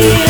you.